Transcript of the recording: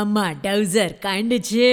மாமா டவுசர் கண்டுச்சு.